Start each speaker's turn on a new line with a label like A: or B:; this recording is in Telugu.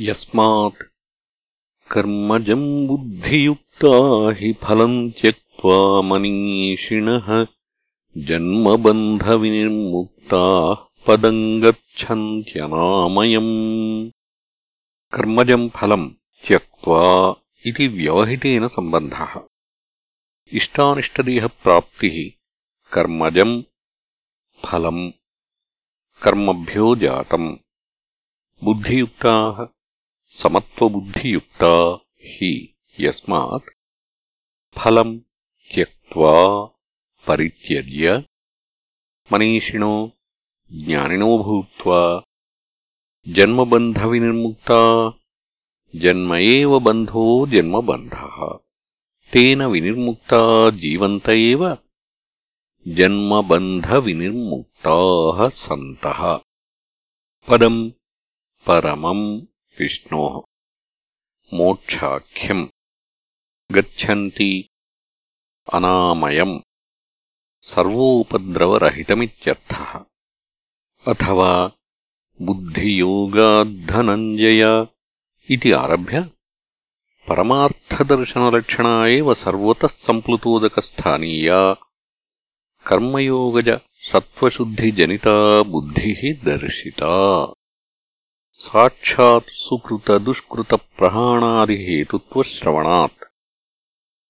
A: यस्मात् कर्मजम् बुद्धियुक्ता हि फलम् त्यक्त्वा मनीषिणः जन्मबन्धविनिर्मुक्ताः पदम् गच्छन्त्यनामयम्। कर्मजम् फलम् त्यक्त्वा इति व्यवहितेन सम्बन्धः। इष्टानिष्टदेहप्राप्तिः कर्मजम् फलम् कर्मभ्यो जातम्। बुद्धियुक्ताः సమత్వబుద్ధియుక్తా హి యస్మాత్ ఫలం త్యక్వా పరిత్య మనీషిణో జ్ఞానినో భూత్ జన్మబంధ వినిర్ముక్త జన్మ ఏవ బంధో జన్మబంధ తేన వినిర్ముక్త జీవంత జన్మబంధ వినిర్ముక్త సంత పదం పరమం विष्णोः मोक्षाख्यम् गच्छन्ति अनामयम् सर्वोपद्रवरहितमित्यर्थः अथवा बुद्धियोगाद्धनञ्जय इति आरभ्य परमार्थदर्शनलक्षणा एव सर्वतः सम्प्लुतोदकस्थानीया कर्मयोगज सत्त्वशुद्धिजनिता बुद्धिः दर्शिता సాక్షాత్ సుకృతదుష్కృతప్రహాణాదిహేతుత్వశ్రవణాత్